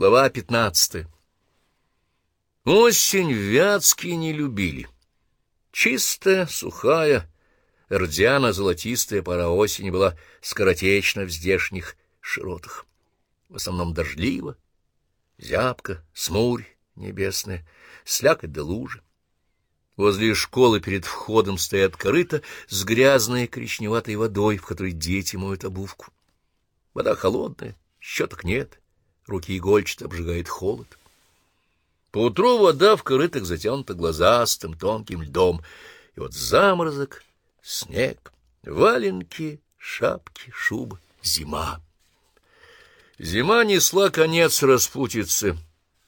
Глава пятнадцатая. Осень в Вятске не любили. Чистая, сухая, рдяно-золотистая пора осени была скоротечна в здешних широтах. В основном дождливо, зябко, смурь небесная, слякоть да лужи. Возле школы перед входом стоят корыта с грязной коричневатой водой, в которой дети моют обувку. Вода холодная, щеток нет руки игольчато обжигает холод. Поутру вода в корытах затянута глазастым тонким льдом, и вот заморозок, снег, валенки, шапки, шубы, зима. Зима несла конец распутицы,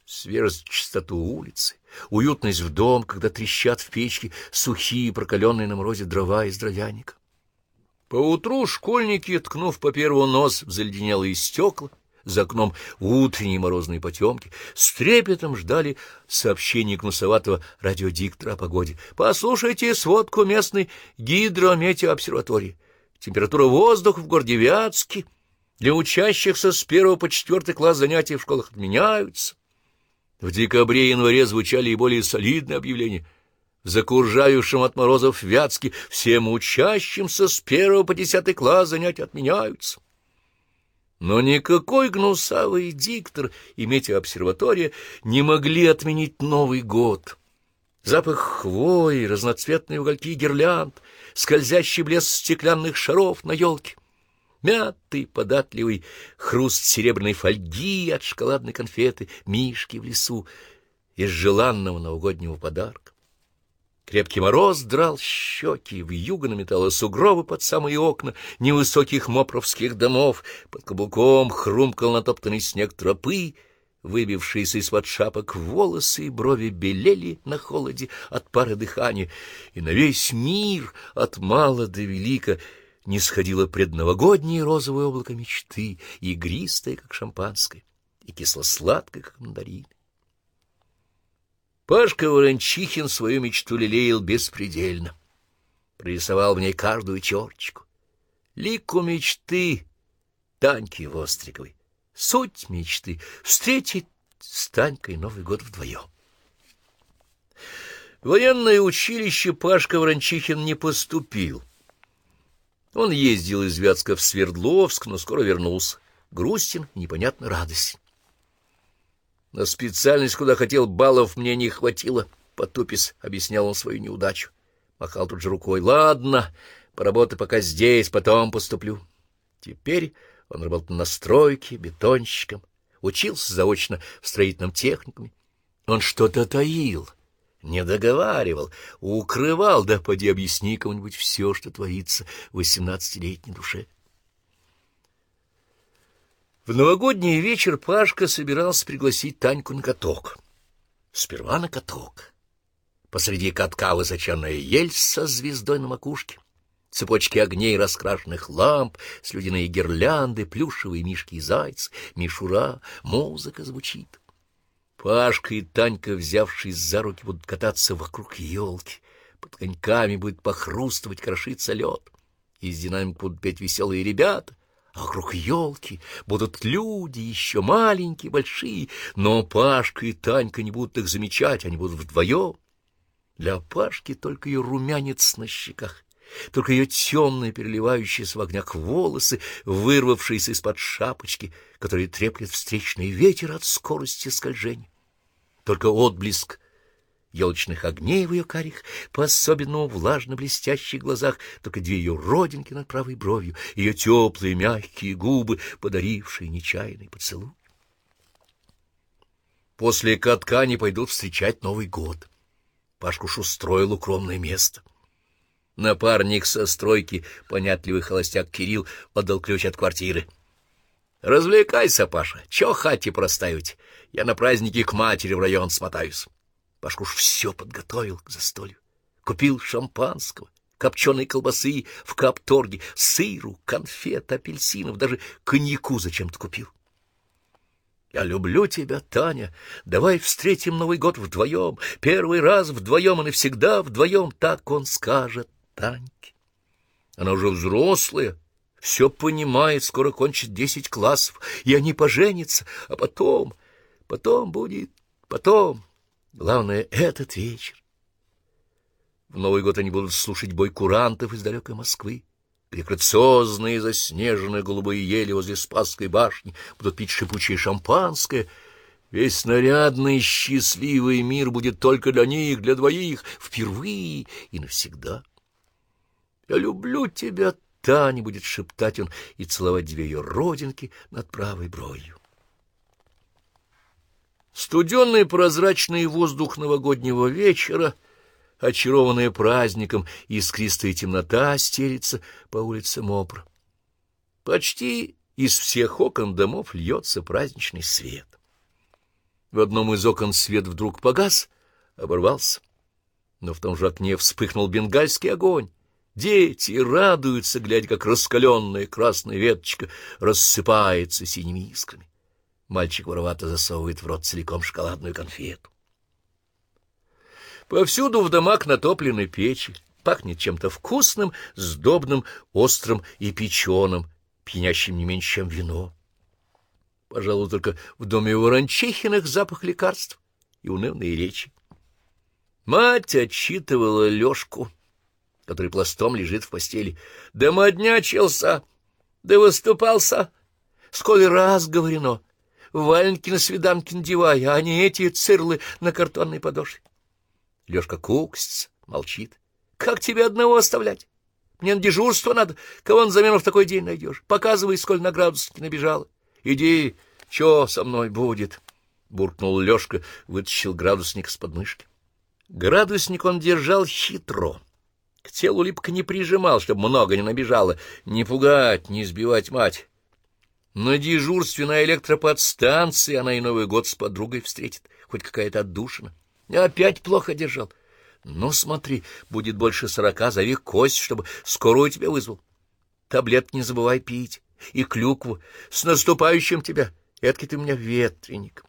свежесть чистоту улицы, уютность в дом, когда трещат в печке сухие, прокаленные на морозе дрова из дровяника. Поутру школьники, ткнув по первому нос в заледенелые стекла, за окном утренние морозные потемки, с трепетом ждали сообщения гнусоватого радиодиктора о погоде. «Послушайте сводку местной гидрометеообсерватории. Температура воздуха в городе Вятске для учащихся с первого по четвертый класс занятий в школах отменяются». В декабре и январе звучали и более солидные объявления. В закуржающем от морозов Вятске всем учащимся с первого по десятый класс занятия отменяются. Но никакой гнусавый диктор и метеообсерватория не могли отменить Новый год. Запах хвои, разноцветные угольки гирлянд, скользящий блеск стеклянных шаров на елке, мятый, податливый хруст серебряной фольги от шоколадной конфеты, мишки в лесу из желанного новогоднего подарка. Крепкий мороз драл щеки, вьюга наметала сугробы под самые окна невысоких мопровских домов, под каблуком хрумкал натоптанный снег тропы, выбившиеся из-под шапок волосы и брови белели на холоде от пары дыхания, и на весь мир от мала до велика не сходило предновогоднее розовое облако мечты, игристое, как шампанское, и кисло-сладкое, как мандарин. Пашка Ворончихин свою мечту лелеял беспредельно. Прорисовал в ней каждую черточку. Лику мечты Таньки Востриковой. Суть мечты — встретить с Танькой Новый год вдвоем. В военное училище Пашка Ворончихин не поступил. Он ездил из Вятска в Свердловск, но скоро вернулся. Грустен, непонятно радость. На специальность, куда хотел, баллов мне не хватило. Потупис объяснял он свою неудачу. Махал тут же рукой. Ладно, поработай пока здесь, потом поступлю. Теперь он работал на стройке, бетонщиком, учился заочно в строительном техникуме. Он что-то таил, не договаривал, укрывал, да поди объясни кому-нибудь все, что творится в восемнадцатилетней душе. В новогодний вечер Пашка собирался пригласить Таньку на каток. Сперва на каток. Посреди катка высоченная ель со звездой на макушке, цепочки огней раскрашенных ламп, слюдяные гирлянды, плюшевые мишки и зайцы, мишура, музыка звучит. Пашка и Танька, взявшись за руки, будут кататься вокруг елки. Под коньками будет похрустывать, крошиться лед. Из динамик будут петь веселые ребята а вокруг елки будут люди, еще маленькие, большие, но Пашка и Танька не будут их замечать, они будут вдвоем. Для Пашки только ее румянец на щеках, только ее темные, переливающиеся в огнях волосы, вырвавшиеся из-под шапочки, которые треплет встречный ветер от скорости скольжения. Только отблеск елочных огней в ее карих, по-особенному влажно-блестящих глазах, только две ее родинки над правой бровью, ее теплые мягкие губы, подарившие нечаянный поцелуй. После катка они пойдут встречать Новый год. Пашкуш устроил укромное место. Напарник со стройки, понятливый холостяк Кирилл, отдал ключ от квартиры. — Развлекайся, Паша, чё хате проставить? Я на праздники к матери в район смотаюсь. Пашкуш все подготовил к застолью. Купил шампанского, копченой колбасы в капторге, сыру, конфет, апельсинов, даже коньяку зачем-то купил. Я люблю тебя, Таня. Давай встретим Новый год вдвоем. Первый раз вдвоем и навсегда вдвоем. Так он скажет Таньке. Она уже взрослая, все понимает, скоро кончит десять классов, и они поженятся, а потом... Потом будет, потом. Главное — этот вечер. В Новый год они будут слушать бой курантов из далекой Москвы где грациозные заснеженные голубые ели возле Спасской башни будут пить шипучее шампанское. Весь нарядный счастливый мир будет только для них, для двоих, впервые и навсегда. «Я люблю тебя, Таня!» — будет шептать он и целовать две ее родинки над правой бровью. Студенный прозрачный воздух новогоднего вечера — очарованная праздником, искристая темнота стелится по улице Мопр. Почти из всех окон домов льется праздничный свет. В одном из окон свет вдруг погас, оборвался, но в том же окне вспыхнул бенгальский огонь. Дети радуются, глядя, как раскаленная красная веточка рассыпается синими искрами. Мальчик воровато засовывает в рот целиком шоколадную конфету. Повсюду в домах натоплены печи, пахнет чем-то вкусным, сдобным, острым и печеным, пьянящим не меньше, чем вино. Пожалуй, только в доме Ворончихиных запах лекарств и унывные речи. Мать отчитывала Лёшку, который пластом лежит в постели. «Да моднячился! Да выступался! Сколь раз говорено! Валенки на свиданки надевай, а не эти цирлы на картонной подошве!» Лёшка куксится, молчит. — Как тебе одного оставлять? Мне на дежурство надо. Кого на замену в такой день найдешь? Показывай, сколь на градуснике набежало. Иди, что со мной будет? — буркнул Лёшка, вытащил градусник с подмышки. Градусник он держал хитро. К телу липко не прижимал, чтобы много не набежало. Не пугать, не сбивать мать. На дежурстве на электроподстанции она и Новый год с подругой встретит. Хоть какая-то отдушина. Опять плохо держал. Ну, смотри, будет больше сорока, зови кость, чтобы скорую тебя вызвал. Таблет не забывай пить. И клюкву. С наступающим тебя. Эдакий ты у меня ветреник.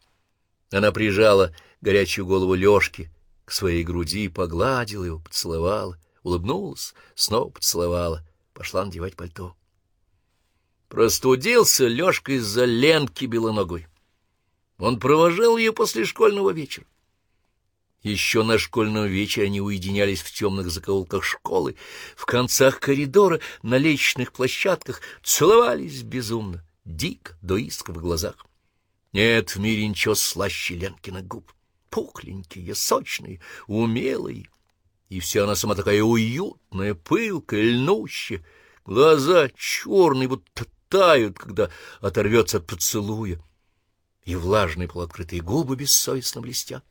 Она прижала горячую голову Лёшки к своей груди, погладила его, поцеловала, улыбнулась, снова поцеловала, пошла надевать пальто. Простудился Лёшка из-за Ленки белоногой. Он провожал ее после школьного вечера. Еще на школьном вечере они уединялись в темных закоулках школы, в концах коридора, на лестничных площадках, целовались безумно, дико, до иска в глазах. Нет в мире ничего слаще Ленкиных губ. Пухленькие, сочные, умелые. И вся она сама такая уютная, пылкая, льнущая. Глаза черные, будто тают, когда оторвется от поцелуя. И влажные полуоткрытые губы бессовестно блестят.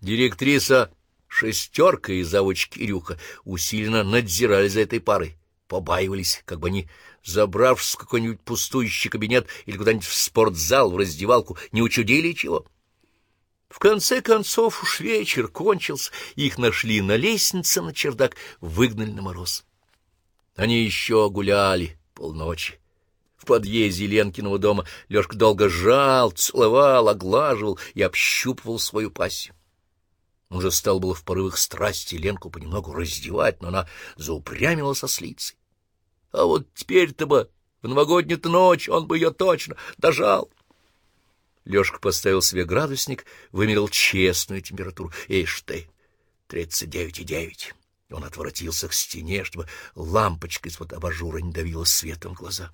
Директриса «шестерка» и завуч Кирюха усиленно надзирали за этой парой, побаивались, как бы они, забравшись в какой-нибудь пустующий кабинет или куда-нибудь в спортзал, в раздевалку, не учудили чего. В конце концов уж вечер кончился, их нашли на лестнице на чердак, выгнали на мороз. Они еще гуляли полночи. В подъезде Ленкиного дома Лёшка долго жал, целовал, оглаживал и общупывал свою пассию. Он же стал было в порывах страсти Ленку понемногу раздевать, но она заупрямила со слицей. А вот теперь-то бы в новогоднюю ночь он бы ее точно дожал. Лёшка поставил себе градусник, вымерил честную температуру. Ишь ты, тридцать девять и девять. Он отворотился к стене, чтобы лампочка из-под абажура не давила светом глаза.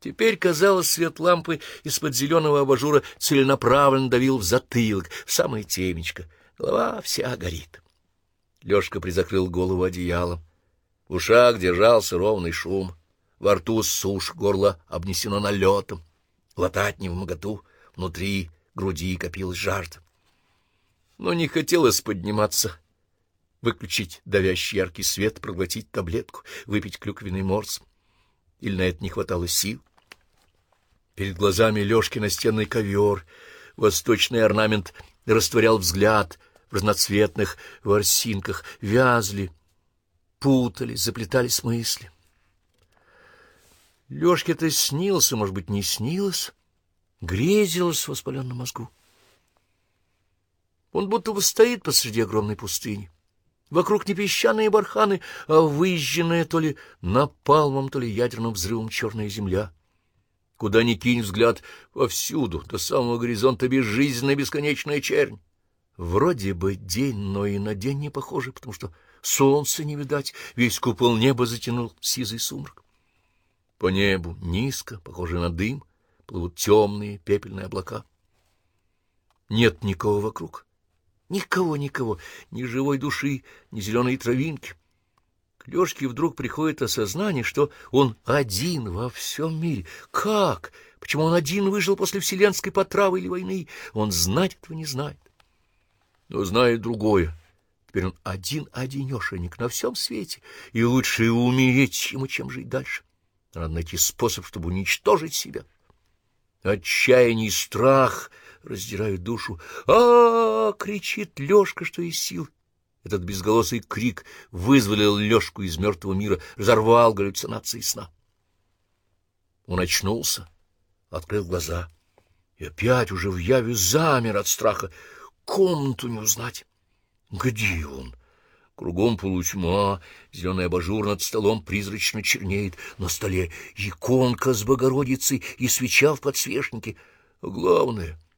Теперь, казалось, свет лампы из-под зеленого абажура целенаправленно давил в затылок, в самое темечко. Голова вся горит. Лёшка призакрыл голову одеялом. В ушах держался ровный шум. Во рту сушь, горло обнесено налетом. Глотать не в моготу, внутри груди копилась жажда. Но не хотелось подниматься, выключить давящий яркий свет, проглотить таблетку, выпить клюквенный морс. Или на это не хватало сил? Перед глазами Лёшки настенный ковер, восточный орнамент растворял взгляд в разноцветных ворсинках, вязли, путались, заплетались мысли. Лёшке-то снился, может быть, не снилось, грезилось в воспаленном мозгу. Он будто бы стоит посреди огромной пустыни. Вокруг не песчаные барханы, а выжженная то ли напалмом, то ли ядерным взрывом черная земля — Куда ни кинь взгляд, повсюду, до самого горизонта безжизненная бесконечная чернь. Вроде бы день, но и на день не похоже, потому что солнца не видать, весь купол неба затянул сизый сумрак. По небу низко, похоже на дым, плывут темные пепельные облака. Нет никого вокруг. Никого, никого, ни живой души, ни зеленой травинки. К Лёшке вдруг приходит осознание, что он один во всем мире. Как? Почему он один выжил после вселенской потравы или войны? Он знать этого не знает. Но знает другое. Теперь он один-одинешенек на всем свете, и лучше умереть ему, чем жить дальше. Надо найти способ, чтобы уничтожить себя. Отчаяние и страх раздирают душу. а, -а, -а кричит Лёшка, что из сил. Этот безголосый крик вызволил Лёшку из мертвого мира, разорвал галлюцинации сна. Он очнулся, открыл глаза и опять уже в яве замер от страха. Комнату не узнать. Где он? Кругом полутьма, зеленый абажур над столом призрачно чернеет, на столе иконка с Богородицей и свеча в подсвечнике. Главное —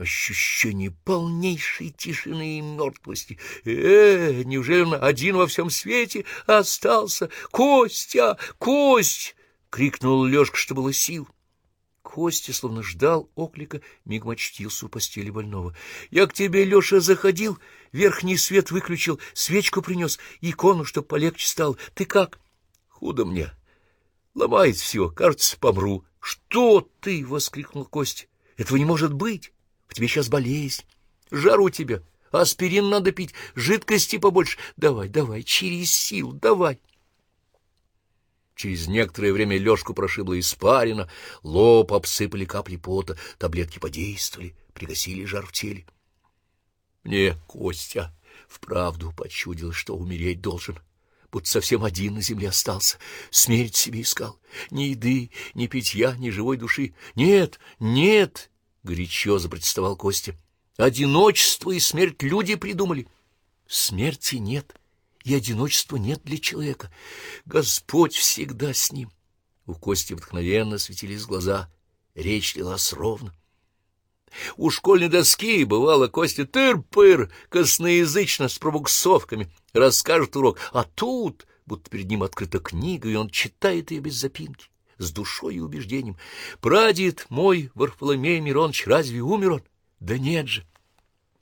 ощущение полнейшей тишины и мертвости. Э, неужели он один во всем свете остался? Костя! Кость! — крикнул Лёшка, что было сил. Костя, словно ждал оклика, мигом очтился у постели больного. — Я к тебе, Леша, заходил, верхний свет выключил, свечку принес, икону, чтоб полегче стало. Ты как? — Худо мне. Ломает все, кажется, помру. — Что ты? — воскликнул Костя. — Этого не может быть. В тебе сейчас болезнь. Жар у тебя. Аспирин надо пить, жидкости побольше. Давай, давай, через сил, давай. Через некоторое время Лёшку прошибло испарина, лоб обсыпали капли пота, таблетки подействовали, пригасили жар в теле. Мне Костя вправду почудил, что умереть должен, будто совсем один на земле остался, смерть себе искал. Ни еды, ни питья, ни живой души. Нет, нет, — горячо запротестовал Костя. Одиночество и смерть люди придумали. Смерти нет и одиночества нет для человека. Господь всегда с ним. У Кости вдохновенно светились глаза, речь лилась ровно. У школьной доски бывало Костя тыр-пыр, косноязычно, с пробуксовками, расскажет урок, а тут, будто перед ним открыта книга, и он читает ее без запинки, с душой и убеждением. Прадед мой, Варфоломей Миронович, разве умер он? Да нет же!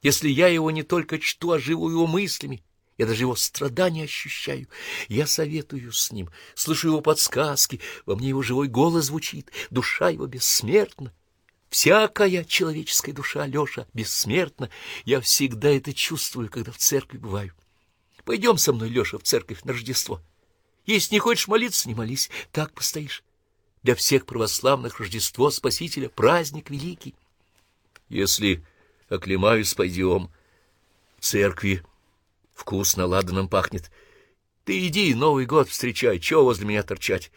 Если я его не только чту, а живу его мыслями, я даже его страдания ощущаю. Я советую с ним, слышу его подсказки, во мне его живой голос звучит, душа его бессмертна. Всякая человеческая душа, Леша, бессмертна. Я всегда это чувствую, когда в церкви бываю. Пойдем со мной, Леша, в церковь на Рождество. Если не хочешь молиться, не молись, так постоишь. Для всех православных Рождество Спасителя — праздник великий. Если оклемаюсь, пойдем. В церкви Вкусно, ладаном пахнет. Ты иди, Новый год встречай, чего возле меня торчать?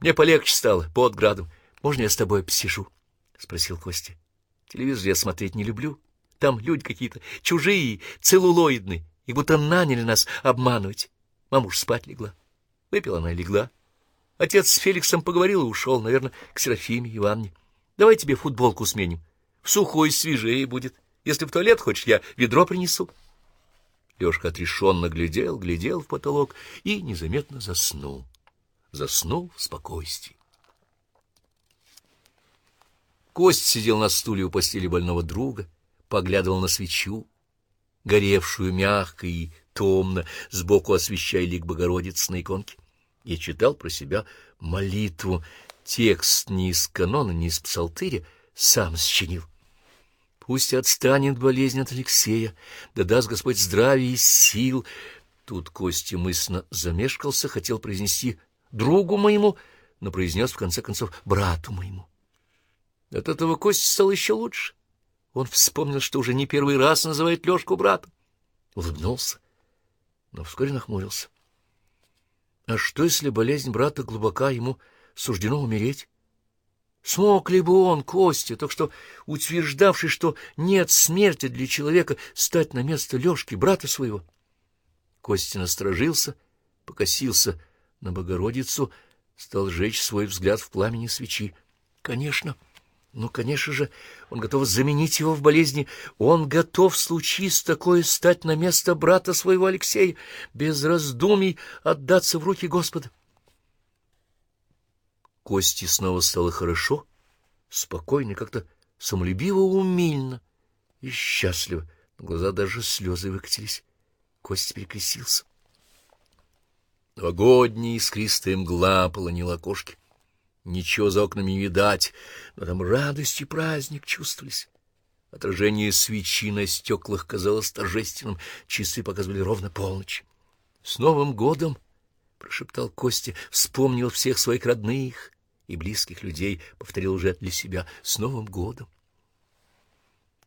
Мне полегче стало, под градом. Можно я с тобой посижу? — спросил Костя. — Телевизор я смотреть не люблю. Там люди какие-то чужие, целлулоидные, и будто наняли нас обманывать. Мамуш спать легла. Выпила она и легла. Отец с Феликсом поговорил и ушел, наверное, к Серафиме Ивановне. Давай тебе футболку сменим. В сухой свежее будет. Если в туалет хочешь, я ведро принесу. Лёшка отрешенно глядел, глядел в потолок и незаметно заснул. Заснул в спокойствии. Кость сидел на стуле у постели больного друга, поглядывал на свечу, горевшую мягко и томно, сбоку освещая лик Богородицы на иконке, и читал про себя молитву. Текст не из канона, не из псалтыря, сам сочинил. Пусть отстанет болезнь от Алексея, да даст Господь здравия и сил. Тут Костя мысленно замешкался, хотел произнести другу моему, но произнес в конце концов брату моему. От этого Костя стал еще лучше. Он вспомнил, что уже не первый раз называет Лешку братом. Улыбнулся, но вскоре нахмурился. А что, если болезнь брата глубока, ему суждено умереть? Смог ли бы он, Костя, так что утверждавший, что нет смерти для человека, стать на место Лешки, брата своего? Костя насторожился, покосился на Богородицу, стал жечь свой взгляд в пламени свечи. Конечно. Ну, конечно же, он готов заменить его в болезни. Он готов, случись такое, стать на место брата своего Алексея, без раздумий отдаться в руки Господа. Кости снова стало хорошо, спокойно, как-то самолюбиво, умильно и счастливо. На глаза даже слезы выкатились. Костя перекрестился. Новогодняя искристая мгла полонила окошки. Ничего за окнами не видать, но там радость и праздник чувствовались. Отражение свечи на стеклах казалось торжественным, часы показывали ровно полночь. — С Новым годом! — прошептал Костя, вспомнил всех своих родных и близких людей, повторил уже для себя — с Новым годом!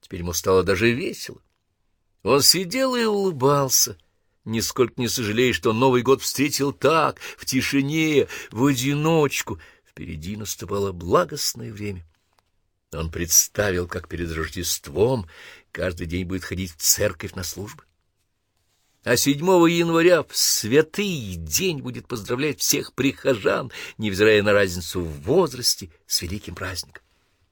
Теперь ему стало даже весело. Он сидел и улыбался, нисколько не сожалея, что Новый год встретил так, в тишине, в одиночку — Впереди наступало благостное время. Он представил, как перед Рождеством каждый день будет ходить в церковь на службы. А 7 января в святый день будет поздравлять всех прихожан, невзирая на разницу в возрасте, с великим праздником.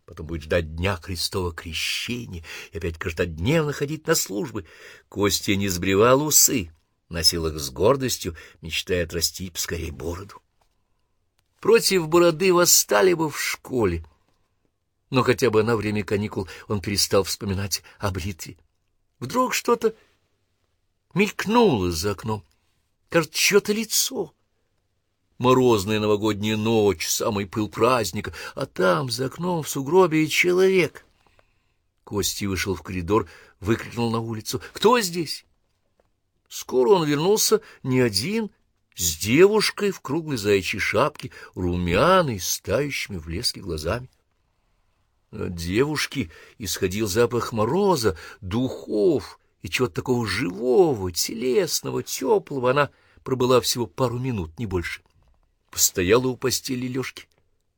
Потом будет ждать Дня Христова Крещения и опять каждодневно ходить на службы. Костя не сбривал усы, носил их с гордостью, мечтая отрастить поскорей бороду. Против бороды восстали бы в школе. Но хотя бы на время каникул он перестал вспоминать о бритве. Вдруг что-то мелькнуло за окном. Кажется, чье-то лицо. Морозная новогодняя ночь, самый пыл праздника, а там, за окном, в сугробе, человек. Кости вышел в коридор, выкрикнул на улицу. «Кто здесь?» Скоро он вернулся не один, с девушкой в круглой заячьей шапке, румяной, с тающими в блеске глазами. От девушки исходил запах мороза, духов и чего-то такого живого, телесного, теплого. Она пробыла всего пару минут, не больше. Постояла у постели Лёшки,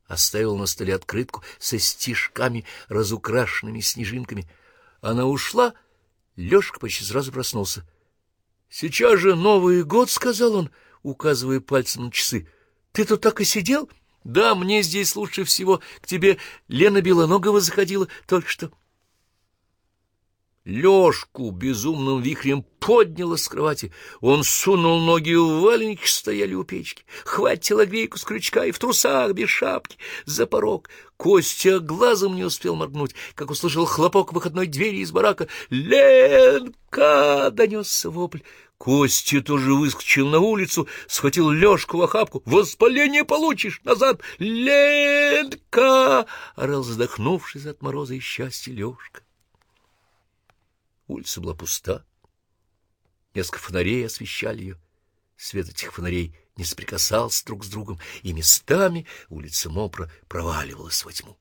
оставила на столе открытку со стишками, разукрашенными снежинками. Она ушла, Лёшка почти сразу проснулся. — Сейчас же Новый год, — сказал он, — указывая пальцем на часы. — Ты тут так и сидел? — Да, мне здесь лучше всего. К тебе Лена Белоногова заходила только что. Лёшку безумным вихрем подняло с кровати. Он сунул ноги в валенки, стояли у печки. Хватил огрейку с крючка и в трусах, без шапки, за порог. Костя глазом не успел моргнуть, как услышал хлопок выходной двери из барака. «Ленка!» — донесся вопль. Костя тоже выскочил на улицу, схватил Лёшку в охапку. «Воспаление получишь! Назад! Ленка!» — орал задохнувшись от мороза и счастья Лёшка. Улица была пуста. Несколько фонарей освещали ее. Свет этих фонарей не соприкасался друг с другом, и местами улица Мопра проваливалась во тьму.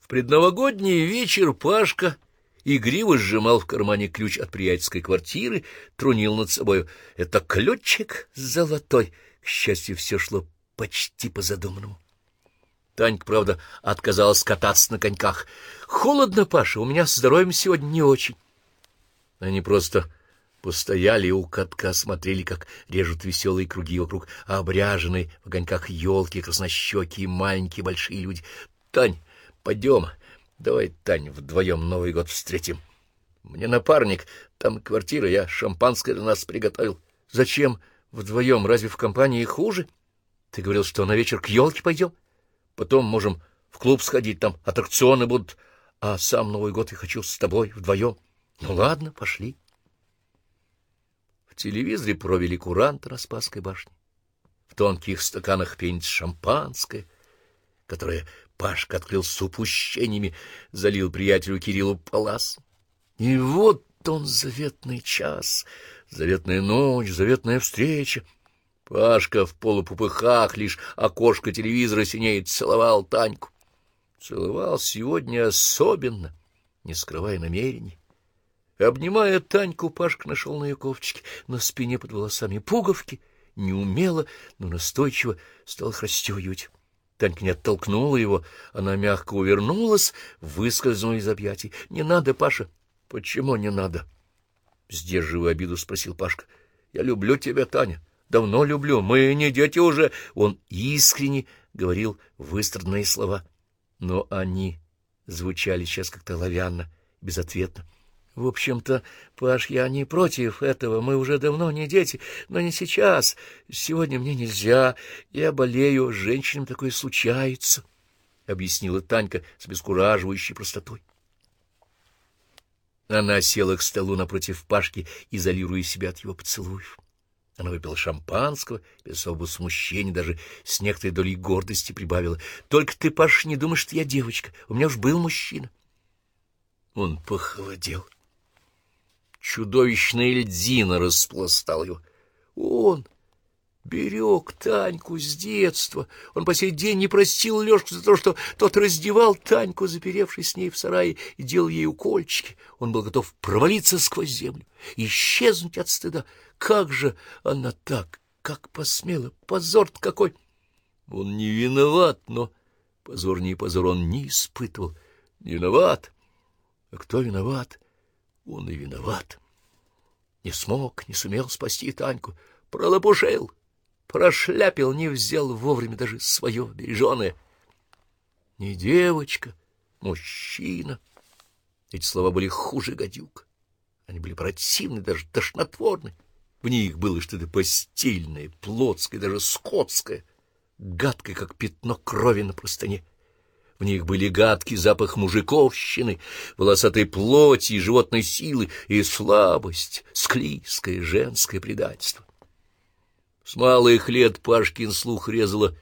В предновогодний вечер Пашка игриво сжимал в кармане ключ от приятельской квартиры, трунил над собою. Это ключик золотой. К счастью, все шло почти по задуманному. Танька, правда, отказалась кататься на коньках. «Холодно, Паша, у меня с здоровьем сегодня не очень». Они просто постояли у катка, смотрели, как режут веселые круги вокруг обряженной в огоньках елки, краснощекие, маленькие, большие люди. «Тань, пойдем, давай, Тань, вдвоем Новый год встретим. Мне напарник, там квартира, я шампанское для нас приготовил. Зачем вдвоем, разве в компании хуже? Ты говорил, что на вечер к елке пойдем?» Потом можем в клуб сходить, там аттракционы будут. А сам Новый год я хочу с тобой вдвоем. Ну ладно, пошли. В телевизоре провели куранта на Спасской башне. В тонких стаканах пенится шампанское, которое Пашка открыл с упущениями, залил приятелю Кириллу Палас. И вот он, заветный час, заветная ночь, заветная встреча — Пашка в полупупыхах, лишь окошко телевизора синеет, целовал Таньку. Целовал сегодня особенно, не скрывая намерений. Обнимая Таньку, Пашка нашел на ее ковчике на спине под волосами пуговки, неумело, но настойчиво стал их расстегивать. Танька не оттолкнула его, она мягко увернулась, выскользнула из объятий. — Не надо, Паша. — Почему не надо? — сдерживая обиду, спросил Пашка. — Я люблю тебя, Таня. Давно люблю. Мы не дети уже. Он искренне говорил выстраданные слова, но они звучали сейчас как-то лавянно, безответно. В общем-то, Паш, я не против этого, мы уже давно не дети, но не сейчас. Сегодня мне нельзя, я болею, с женщинами такое случается, — объяснила Танька с бескураживающей простотой. Она села к столу напротив Пашки, изолируя себя от его поцелуев. Она выпила шампанского, без особого смущения, даже с некоторой долей гордости прибавила. — Только ты, Паш, не думаешь, что я девочка. У меня уж был мужчина. Он похолодел. Чудовищная льдина распластал его. Он берег Таньку с детства. Он по сей день не простил Лёшку за то, что тот раздевал Таньку, заперевшись с ней в сарае, и делал ей укольчики. Он был готов провалиться сквозь землю, исчезнуть от стыда. Как же она так? Как посмела? позор какой! Он не виноват, но позор позор он не испытывал. Виноват. А кто виноват? Он и виноват. Не смог, не сумел спасти Таньку. Пролопушил, прошляпил, не взял вовремя даже свое береженое. Не девочка, мужчина. Эти слова были хуже гадюк. Они были противны, даже тошнотворны. В них было что-то постельное, плотское, даже скотское, гадкое, как пятно крови на простыне. В них были гадкий запах мужиковщины, волосатой плоти и животной силы, и слабость, склизкое женское предательство. С малых лет Пашкин слух резало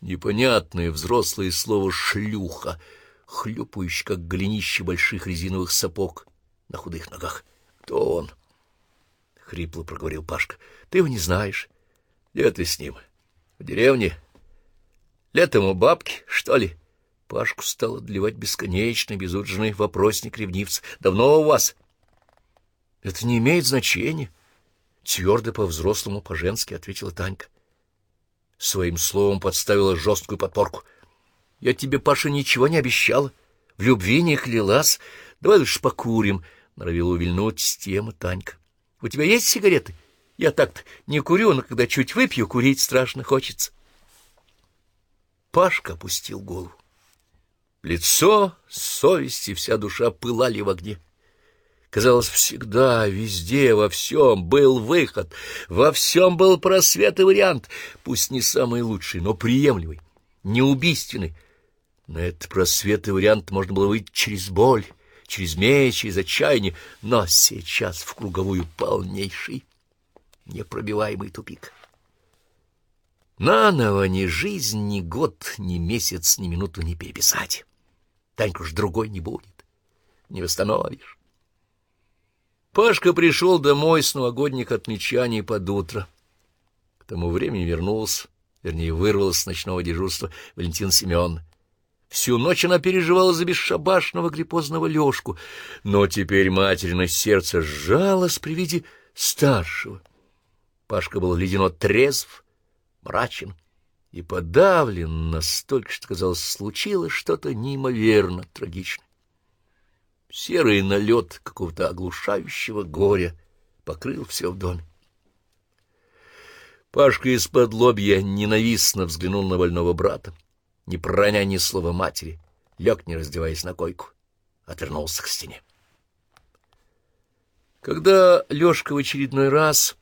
непонятное взрослое слово «шлюха», хлюпающее, как голенище больших резиновых сапог на худых ногах. Кто он? — хрипло проговорил Пашка. — Ты его не знаешь. Где ты с ним? В деревне? Летом у бабки, что ли? Пашку стал отливать бесконечный, безудержный вопросник ревнивца. — Давно у вас? — Это не имеет значения. Твердо по-взрослому, по-женски ответила Танька. Своим словом подставила жесткую подпорку. — Я тебе, Паша, ничего не обещала. В любви не клялась. Давай лучше покурим. —— норовила увильнуть с темы Танька. — У тебя есть сигареты? Я так-то не курю, но когда чуть выпью, курить страшно хочется. Пашка опустил голову. Лицо, совесть и вся душа пылали в огне. Казалось, всегда, везде, во всем был выход, во всем был просвет и вариант, пусть не самый лучший, но приемлемый, неубийственный. На этот просвет и вариант можно было выйти через боль, через меч, через отчаяние, но сейчас в круговую полнейший, непробиваемый тупик. Наново ни жизнь, ни год, ни месяц, ни минуту не переписать. Таньку ж другой не будет, не восстановишь. Пашка пришел домой с новогодних отмечаний под утро. К тому времени вернулся, вернее, вырвался с ночного дежурства Валентин Семен. Всю ночь она переживала за бесшабашного гриппозного Лёшку, но теперь материно сердце сжалось при виде старшего. Пашка был ледяно трезв, мрачен и подавлен настолько, что, казалось, случилось что-то неимоверно трагичное. Серый налет какого-то оглушающего горя покрыл все в доме. Пашка из-под лобья ненавистно взглянул на больного брата не проня ни слова матери, лег, не раздеваясь на койку, отвернулся к стене. Когда Лёшка в очередной раз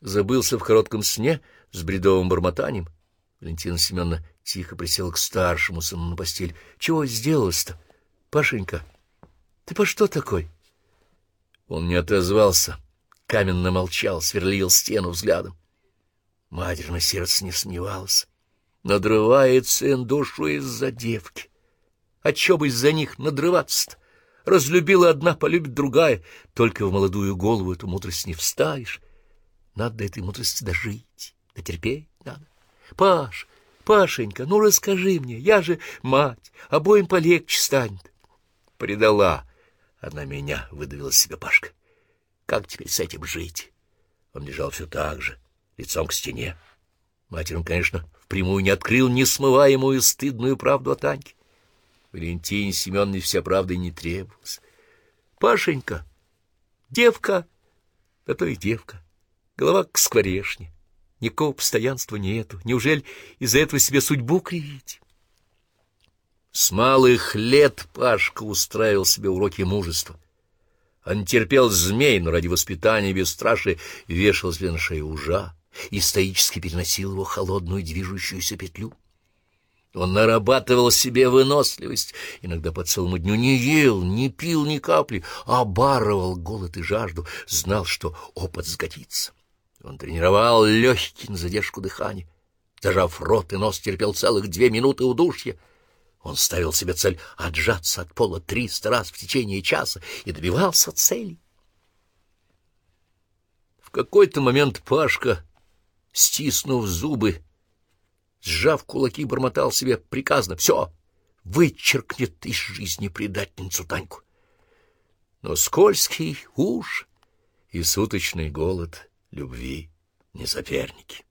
забылся в коротком сне с бредовым бормотанием, Валентина Семеновна тихо присела к старшему сыну на постель. — Чего сделалось-то? Пашенька, ты по что такой? Он не отозвался, каменно молчал, сверлил стену взглядом. Матерь на сердце не сомневалась. Надрывает сын душу из-за девки. А чё бы из-за них надрываться-то? Разлюбила одна, полюбит другая. Только в молодую голову эту мудрость не вставишь. Надо до этой мудрости дожить, дотерпеть надо. Паш, Пашенька, ну расскажи мне, я же мать, обоим полегче станет. Предала она меня, выдавила себе Пашка. Как теперь с этим жить? Он лежал все так же, лицом к стене. Материн, конечно, впрямую не открыл несмываемую стыдную правду о Таньке. Валентине Семеновне вся правда не требовалась. Пашенька, девка, да то и девка, голова к скворешне. Никакого постоянства нету. Неужели из-за этого себе судьбу кривить? С малых лет Пашка устраивал себе уроки мужества. Он терпел змей, но ради воспитания бесстрашия вешал себе на шею ужа и стоически переносил его холодную движущуюся петлю. Он нарабатывал себе выносливость, иногда по целому дню не ел, не пил ни капли, а обарывал голод и жажду, знал, что опыт сгодится. Он тренировал легкий на задержку дыхания, зажав рот и нос, терпел целых две минуты удушья. Он ставил себе цель отжаться от пола триста раз в течение часа и добивался цели. В какой-то момент Пашка, стиснув зубы, сжав кулаки, бормотал себе приказно. Все, вычеркнет из жизни предательницу Таньку. Но скользкий уж и суточный голод любви не соперники.